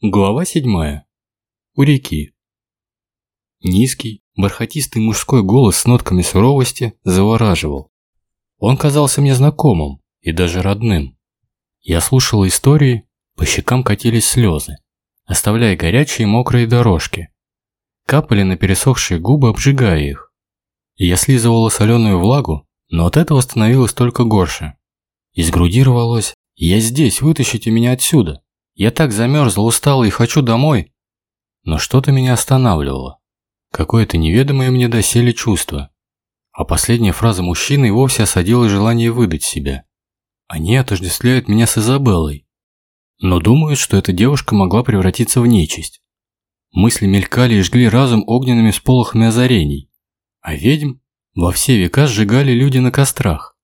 Глава 7. У реки. Низкий, бархатистый мужской голос с нотками суровости завораживал. Он казался мне знакомым и даже родным. Я слушал истории, по щекам катились слезы, оставляя горячие мокрые дорожки. Капали на пересохшие губы, обжигая их. Я слизывала соленую влагу, но от этого становилось только горше. Из груди рвалось «Я здесь, вытащите меня отсюда!» Я так замерзла, устала и хочу домой. Но что-то меня останавливало. Какое-то неведомое мне доселе чувство. А последняя фраза мужчины и вовсе осадила желание выдать себя. Они отождествляют меня с Изабеллой. Но думают, что эта девушка могла превратиться в нечисть. Мысли мелькали и жгли разум огненными сполохами озарений. А ведьм во все века сжигали люди на кострах.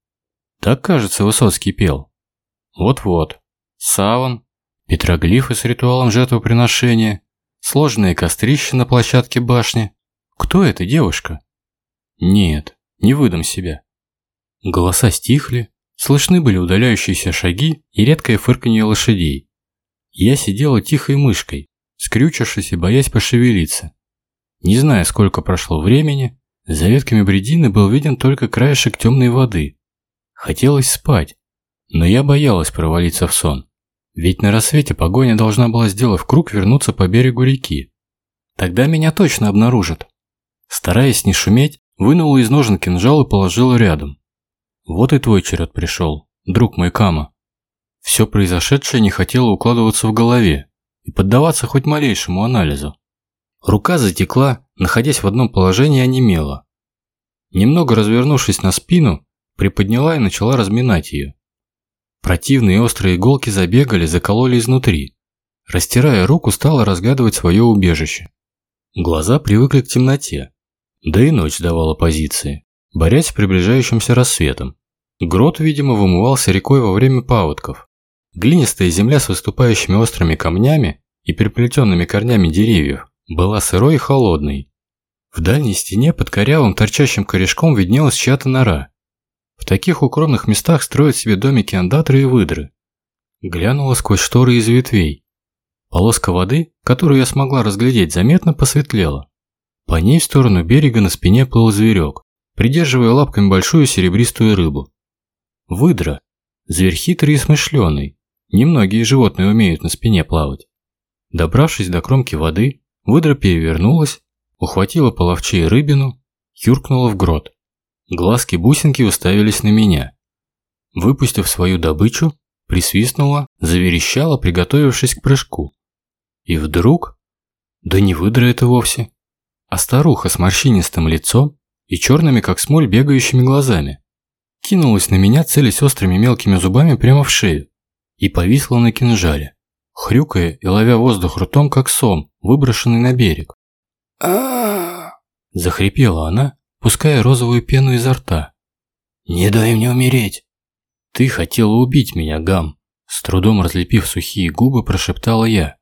Так, кажется, Высоцкий пел. Вот-вот. Саван, Петроглифы с ритуалом жертвоприношения, сложные кострища на площадке башни. Кто эта девушка? Нет, не выдам себя. Голоса стихли, слышны были удаляющиеся шаги и редкое фырканье лошадей. Я сидела тихой мышкой, скрючившись и боясь пошевелиться. Не зная, сколько прошло времени, за ветками бредины был виден только краешек темной воды. Хотелось спать, но я боялась провалиться в сон. Ведь на рассвете погоня должна была, сделав круг, вернуться по берегу реки. Тогда меня точно обнаружат. Стараясь не шуметь, вынула из ножен кинжал и положила рядом. Вот и твой черед пришел, друг мой Кама. Все произошедшее не хотело укладываться в голове и поддаваться хоть малейшему анализу. Рука затекла, находясь в одном положении, онемела. Немного развернувшись на спину, приподняла и начала разминать ее. Противные острые иголки забегали, закололи изнутри. Растирая руку, стала разглядывать свое убежище. Глаза привыкли к темноте. Да и ночь давала позиции, борясь с приближающимся рассветом. Грот, видимо, вымывался рекой во время паводков. Глинистая земля с выступающими острыми камнями и переплетенными корнями деревьев была сырой и холодной. В дальней стене под корявым торчащим корешком виднелась чья-то нора. В таких укромных местах строят себе домики андатры и выдры. Глянула сквозь шторы из ветвей. Полоска воды, которую я смогла разглядеть, заметно посветлела. По ней в сторону берега на спине плыл зверек, придерживая лапками большую серебристую рыбу. Выдра. Зверь хитрый и смышленый. Немногие животные умеют на спине плавать. Добравшись до кромки воды, выдра перевернулась, ухватила половчей рыбину, юркнула в грот. Глазки-бусинки уставились на меня. Выпустив свою добычу, присвистнула, заверещала, приготовившись к прыжку. И вдруг... Да не выдра это вовсе. А старуха с морщинистым лицом и черными, как смоль, бегающими глазами. Кинулась на меня, целясь острыми мелкими зубами прямо в шею. И повисла на кинжале, хрюкая и ловя воздух ртом, как сом, выброшенный на берег. а Захрипела она, пуская розовую пену изо рта. «Не дай мне умереть!» «Ты хотела убить меня, Гам!» С трудом разлепив сухие губы, прошептала я.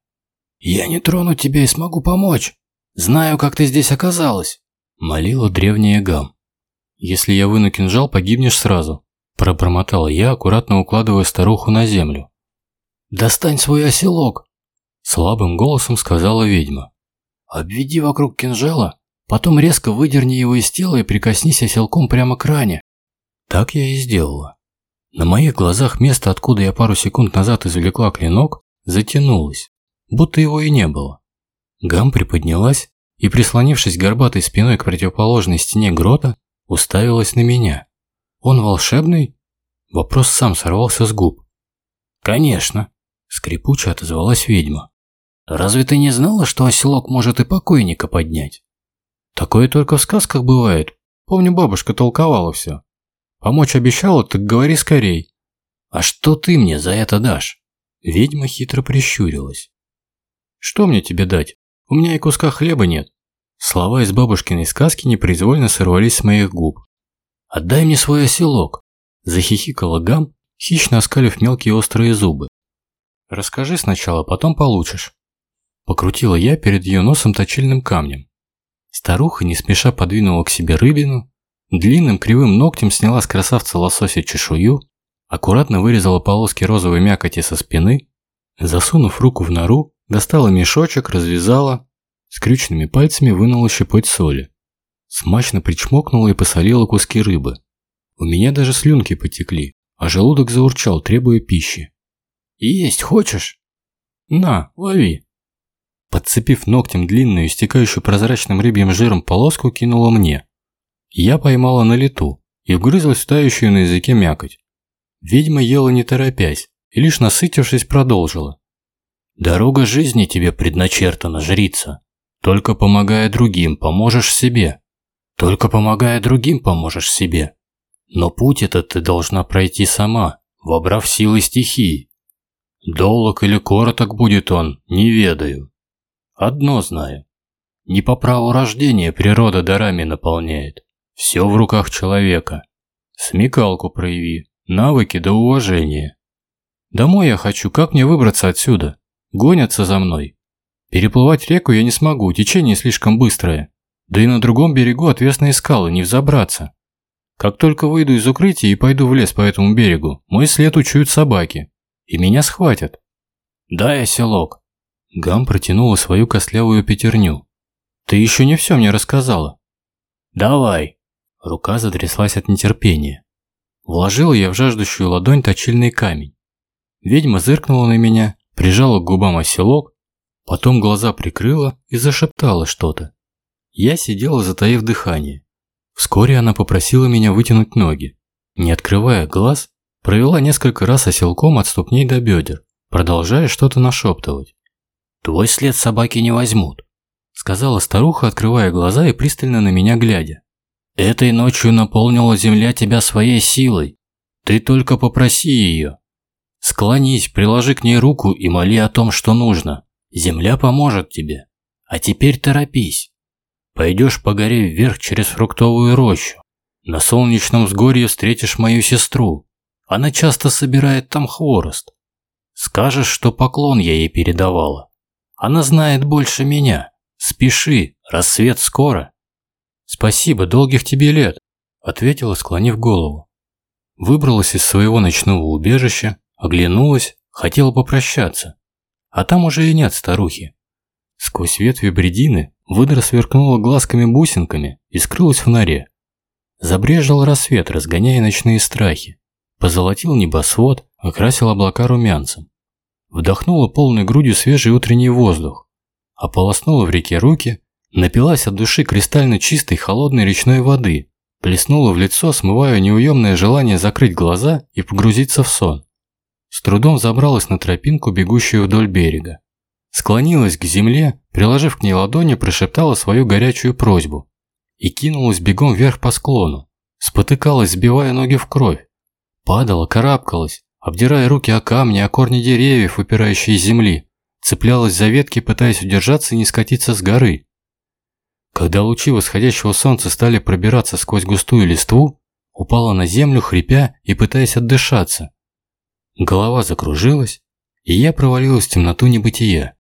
«Я не трону тебя и смогу помочь! Знаю, как ты здесь оказалась!» Молила древняя Гам. «Если я выну кинжал, погибнешь сразу!» Пробормотала я, аккуратно укладывая старуху на землю. «Достань свой оселок!» Слабым голосом сказала ведьма. «Обведи вокруг кинжала Потом резко выдерни его из тела и прикоснись оселком прямо к ране. Так я и сделала. На моих глазах место, откуда я пару секунд назад извлекла клинок, затянулось, будто его и не было. Гам приподнялась и, прислонившись горбатой спиной к противоположной стене грота, уставилась на меня. «Он волшебный?» Вопрос сам сорвался с губ. «Конечно», – скрипуче отозвалась ведьма. «Разве ты не знала, что оселок может и покойника поднять?» Такое только в сказках бывает. Помню, бабушка толковала все. Помочь обещала, так говори скорей. А что ты мне за это дашь? Ведьма хитро прищурилась. Что мне тебе дать? У меня и куска хлеба нет. Слова из бабушкиной сказки непроизвольно сорвались с моих губ. «Отдай мне свой оселок!» Захихикала Гам, хищно оскалив мелкие острые зубы. «Расскажи сначала, потом получишь». Покрутила я перед ее носом точильным камнем. Старуха не спеша подвинула к себе рыбину, длинным кривым ногтем сняла с красавца лосося чешую, аккуратно вырезала полоски розовой мякоти со спины, засунув руку в нору, достала мешочек, развязала, скрюченными пальцами вынула щепоть соли. Смачно причмокнула и посолила куски рыбы. У меня даже слюнки потекли, а желудок заурчал, требуя пищи. «Есть хочешь?» «На, лови!» Подцепив ногтем длинную, истекающую прозрачным рыбьим жиром полоску, кинула мне. Я поймала на лету и вгрызлась в тающую на языке мякоть. Ведьма ела не торопясь и лишь насытившись продолжила. «Дорога жизни тебе предначертана, жрица. Только помогая другим, поможешь себе. Только помогая другим, поможешь себе. Но путь этот ты должна пройти сама, вобрав силы стихии. Долг или короток будет он, не ведаю. Одно знаю. Не по праву рождения природа дарами наполняет. Все в руках человека. Смекалку прояви, навыки до уважения. Домой я хочу, как мне выбраться отсюда? Гонятся за мной. Переплывать реку я не смогу, течение слишком быстрое. Да и на другом берегу отвесные скалы, не взобраться. Как только выйду из укрытия и пойду в лес по этому берегу, мой след учуют собаки. И меня схватят. Дай оселок. Гам протянула свою костлявую пятерню. Ты еще не все мне рассказала. Давай. Рука затряслась от нетерпения. Вложила я в жаждущую ладонь точильный камень. Ведьма зыркнула на меня, прижала к губам оселок, потом глаза прикрыла и зашептала что-то. Я сидела, затаив дыхание. Вскоре она попросила меня вытянуть ноги. Не открывая глаз, провела несколько раз оселком от ступней до бедер, продолжая что-то нашептывать. «Твой след собаки не возьмут», – сказала старуха, открывая глаза и пристально на меня глядя. «Этой ночью наполнила земля тебя своей силой. Ты только попроси ее. Склонись, приложи к ней руку и моли о том, что нужно. Земля поможет тебе. А теперь торопись. Пойдешь по горе вверх через фруктовую рощу. На солнечном взгорье встретишь мою сестру. Она часто собирает там хворост. Скажешь, что поклон я ей передавала. Она знает больше меня. Спеши, рассвет скоро. Спасибо, долгих тебе лет, ответила, склонив голову. Выбралась из своего ночного убежища, оглянулась, хотела попрощаться. А там уже и нет старухи. Сквозь ветви бредины выдра сверкнула глазками-бусинками и скрылась в норе. Забрежил рассвет, разгоняя ночные страхи. Позолотил небосвод, окрасил облака румянцем. Вдохнула полной грудью свежий утренний воздух. Ополоснула в реке руки, напилась от души кристально чистой холодной речной воды, плеснула в лицо, смывая неуемное желание закрыть глаза и погрузиться в сон. С трудом забралась на тропинку, бегущую вдоль берега. Склонилась к земле, приложив к ней ладони, прошептала свою горячую просьбу. И кинулась бегом вверх по склону. Спотыкалась, сбивая ноги в кровь. Падала, карабкалась, обдирая руки о камни, о корни деревьев, выпирающие из земли. Цеплялась за ветки, пытаясь удержаться и не скатиться с горы. Когда лучи восходящего солнца стали пробираться сквозь густую листву, упала на землю, хрипя и пытаясь отдышаться. Голова закружилась, и я провалилась в темноту небытия.